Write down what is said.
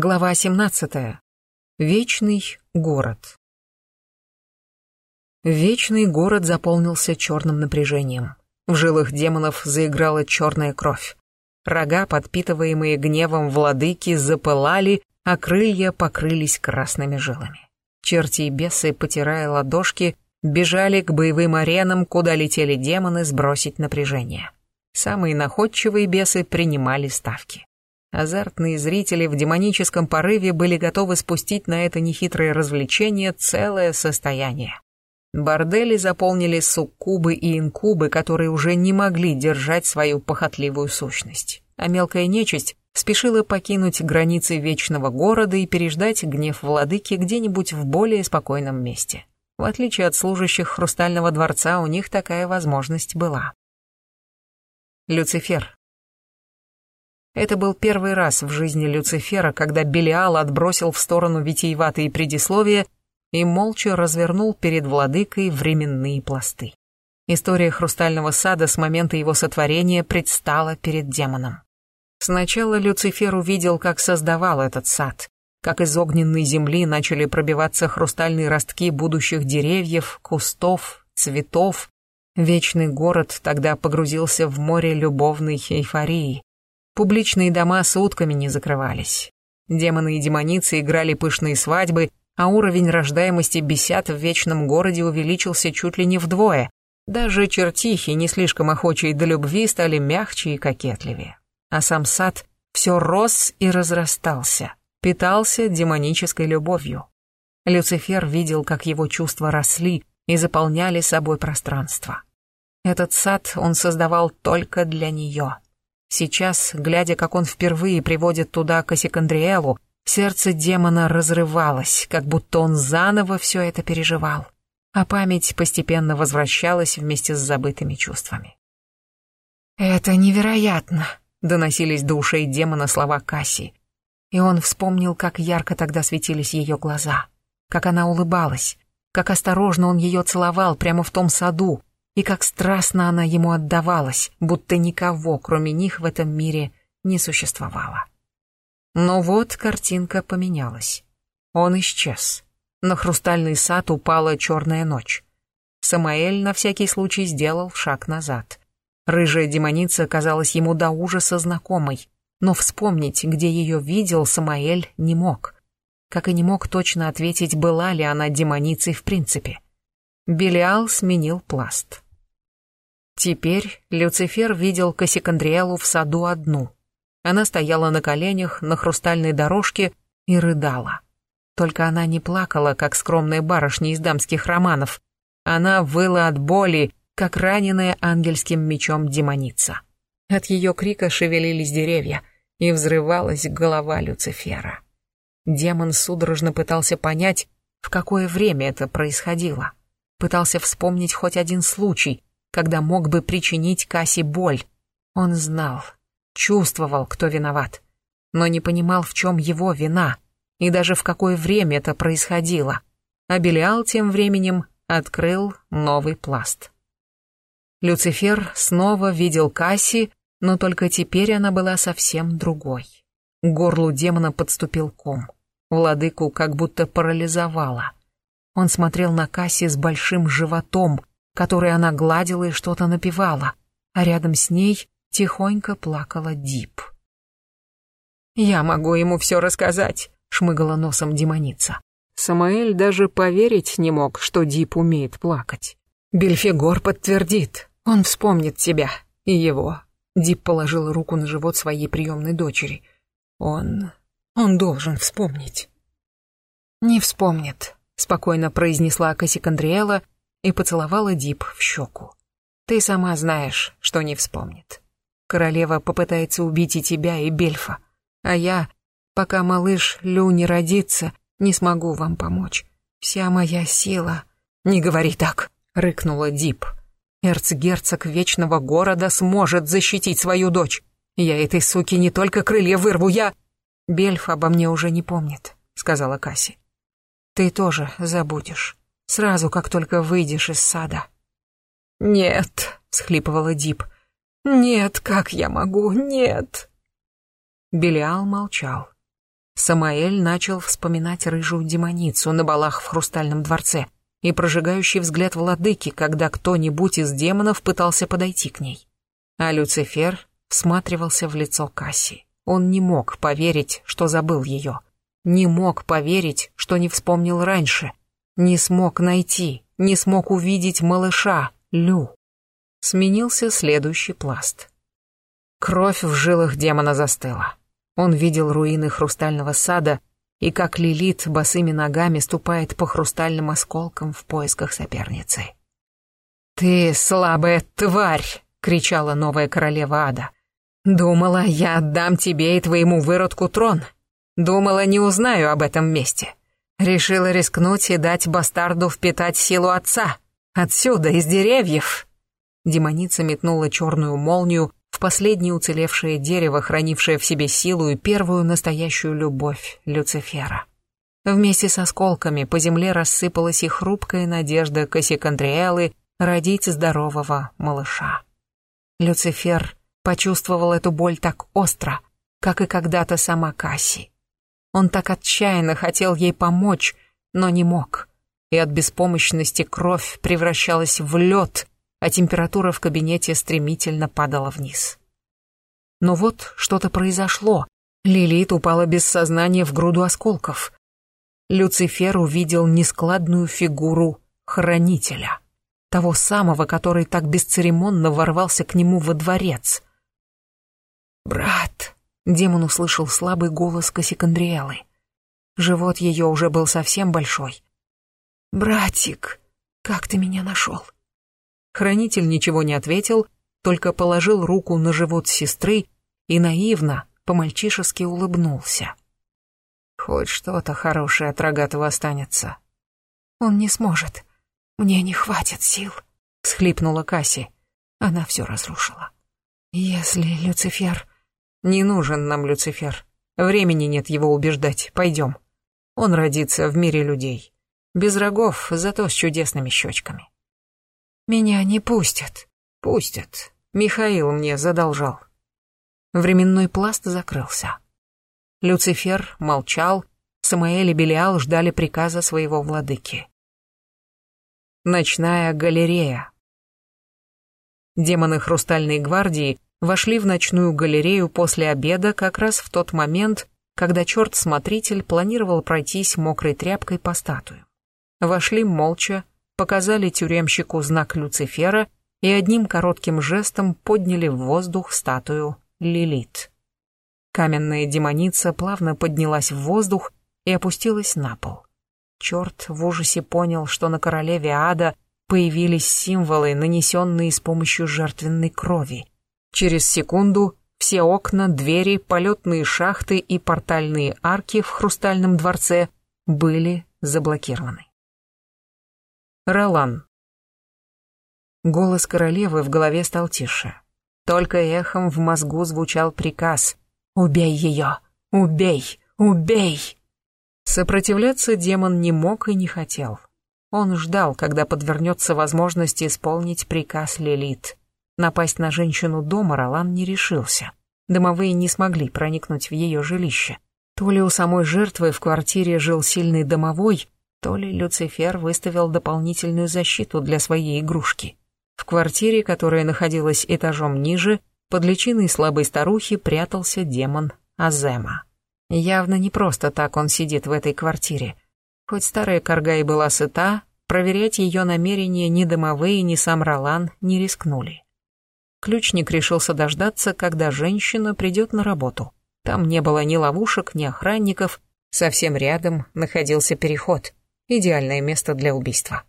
Глава 17. Вечный город. Вечный город заполнился черным напряжением. В жилах демонов заиграла черная кровь. Рога, подпитываемые гневом владыки, запылали, а крылья покрылись красными жилами. Черти и бесы, потирая ладошки, бежали к боевым аренам, куда летели демоны сбросить напряжение. Самые находчивые бесы принимали ставки. Азартные зрители в демоническом порыве были готовы спустить на это нехитрое развлечение целое состояние. Бордели заполнили суккубы и инкубы, которые уже не могли держать свою похотливую сущность. А мелкая нечисть спешила покинуть границы вечного города и переждать гнев владыки где-нибудь в более спокойном месте. В отличие от служащих Хрустального дворца, у них такая возможность была. Люцифер, это был первый раз в жизни Люцифера, когда Белиал отбросил в сторону витиеватые предисловия и молча развернул перед владыкой временные пласты. История Хрустального сада с момента его сотворения предстала перед демоном. Сначала Люцифер увидел, как создавал этот сад, как из огненной земли начали пробиваться хрустальные ростки будущих деревьев, кустов, цветов. Вечный город тогда погрузился в море любовной эйфории. Публичные дома сутками не закрывались. Демоны и демоницы играли пышные свадьбы, а уровень рождаемости бесят в вечном городе увеличился чуть ли не вдвое. Даже чертихи, не слишком охочие до любви, стали мягче и кокетливее. А сам сад все рос и разрастался, питался демонической любовью. Люцифер видел, как его чувства росли и заполняли собой пространство. Этот сад он создавал только для нее. Сейчас, глядя, как он впервые приводит туда Кассикандриэлу, сердце демона разрывалось, как будто он заново все это переживал, а память постепенно возвращалась вместе с забытыми чувствами. «Это невероятно», — доносились до ушей демона слова Касси, и он вспомнил, как ярко тогда светились ее глаза, как она улыбалась, как осторожно он ее целовал прямо в том саду, и как страстно она ему отдавалась, будто никого, кроме них, в этом мире не существовало. Но вот картинка поменялась. Он исчез. На хрустальный сад упала черная ночь. Самаэль на всякий случай сделал шаг назад. Рыжая демоница казалась ему до ужаса знакомой, но вспомнить, где ее видел, Самаэль не мог. Как и не мог точно ответить, была ли она демоницей в принципе. Белиал сменил пласт. Теперь Люцифер видел Кассикандриэлу в саду одну. Она стояла на коленях на хрустальной дорожке и рыдала. Только она не плакала, как скромная барышня из дамских романов. Она выла от боли, как раненая ангельским мечом демоница. От ее крика шевелились деревья, и взрывалась голова Люцифера. Демон судорожно пытался понять, в какое время это происходило. Пытался вспомнить хоть один случай, когда мог бы причинить Кассе боль. Он знал, чувствовал, кто виноват, но не понимал, в чем его вина и даже в какое время это происходило. А Белиал тем временем открыл новый пласт. Люцифер снова видел Касси, но только теперь она была совсем другой. К горлу демона подступил ком. Владыку как будто парализовало. Он смотрел на Касси с большим животом, которой она гладила и что-то напевала, а рядом с ней тихонько плакала Дип. «Я могу ему все рассказать», — шмыгала носом демоница. Самаэль даже поверить не мог, что Дип умеет плакать. Бельфигор подтвердит, он вспомнит тебя и его. Дип положила руку на живот своей приемной дочери. Он... он должен вспомнить. «Не вспомнит», — спокойно произнесла Кассикандриэла и поцеловала Дип в щеку. «Ты сама знаешь, что не вспомнит. Королева попытается убить и тебя, и Бельфа, а я, пока малыш Лю не родится, не смогу вам помочь. Вся моя сила...» «Не говори так!» — рыкнула Дип. «Эрцгерцог Вечного Города сможет защитить свою дочь. Я этой суке не только крылья вырву, я...» «Бельф обо мне уже не помнит», — сказала Касси. «Ты тоже забудешь сразу, как только выйдешь из сада. «Нет», — всхлипывала Дип. «Нет, как я могу? Нет!» Белиал молчал. Самаэль начал вспоминать рыжую демоницу на балах в Хрустальном дворце и прожигающий взгляд владыки, когда кто-нибудь из демонов пытался подойти к ней. А Люцифер всматривался в лицо Касси. Он не мог поверить, что забыл ее. Не мог поверить, что не вспомнил раньше. Не смог найти, не смог увидеть малыша, Лю. Сменился следующий пласт. Кровь в жилах демона застыла. Он видел руины хрустального сада и как Лилит босыми ногами ступает по хрустальным осколкам в поисках соперницы. «Ты слабая тварь!» — кричала новая королева ада. «Думала, я отдам тебе и твоему выродку трон. Думала, не узнаю об этом месте. Решила рискнуть и дать бастарду впитать силу отца. Отсюда, из деревьев!» Демоница метнула черную молнию, в последнее уцелевшее дерево, хранившее в себе силу и первую настоящую любовь Люцифера. Вместе с осколками по земле рассыпалась и хрупкая надежда Кассикандриэлы родить здорового малыша. Люцифер почувствовал эту боль так остро, как и когда-то сама Касси. Он так отчаянно хотел ей помочь, но не мог, и от беспомощности кровь превращалась в лед, а температура в кабинете стремительно падала вниз. Но вот что-то произошло. Лилит упала без сознания в груду осколков. Люцифер увидел нескладную фигуру хранителя, того самого, который так бесцеремонно ворвался к нему во дворец. «Брат!» — демон услышал слабый голос Кассикандриэлы. Живот ее уже был совсем большой. «Братик, как ты меня нашел?» Хранитель ничего не ответил, только положил руку на живот сестры и наивно, по-мальчишески улыбнулся. Хоть что-то хорошее от Рогатого останется. Он не сможет. Мне не хватит сил, схлипнула Касси. Она все разрушила. Если Люцифер... Не нужен нам Люцифер. Времени нет его убеждать. Пойдем. Он родится в мире людей. Без рогов, зато с чудесными щечками. Меня не пустят. Пустят. Михаил мне задолжал. Временной пласт закрылся. Люцифер молчал, Самаэль и Белиал ждали приказа своего владыки. Ночная галерея. Демоны Хрустальной гвардии вошли в ночную галерею после обеда как раз в тот момент, когда черт-смотритель планировал пройтись мокрой тряпкой по статуе. Вошли молча, показали тюремщику знак Люцифера и одним коротким жестом подняли в воздух статую Лилит. Каменная демоница плавно поднялась в воздух и опустилась на пол. Черт в ужасе понял, что на королеве ада появились символы, нанесенные с помощью жертвенной крови. Через секунду все окна, двери, полетные шахты и портальные арки в Хрустальном дворце были заблокированы. Ролан. Голос королевы в голове стал тише. Только эхом в мозгу звучал приказ «Убей ее! Убей! Убей!» Сопротивляться демон не мог и не хотел. Он ждал, когда подвернется возможность исполнить приказ Лилит. Напасть на женщину дома Ролан не решился. Домовые не смогли проникнуть в ее жилище. То ли у самой жертвы в квартире жил сильный домовой, то ли Люцифер выставил дополнительную защиту для своей игрушки. В квартире, которая находилась этажом ниже, под личиной слабой старухи прятался демон Азема. Явно не просто так он сидит в этой квартире. Хоть старая корга и была сыта, проверять ее намерения ни домовые, ни сам Ролан не рискнули. Ключник решился дождаться, когда женщина придет на работу. Там не было ни ловушек, ни охранников, совсем рядом находился переход — идеальное место для убийства.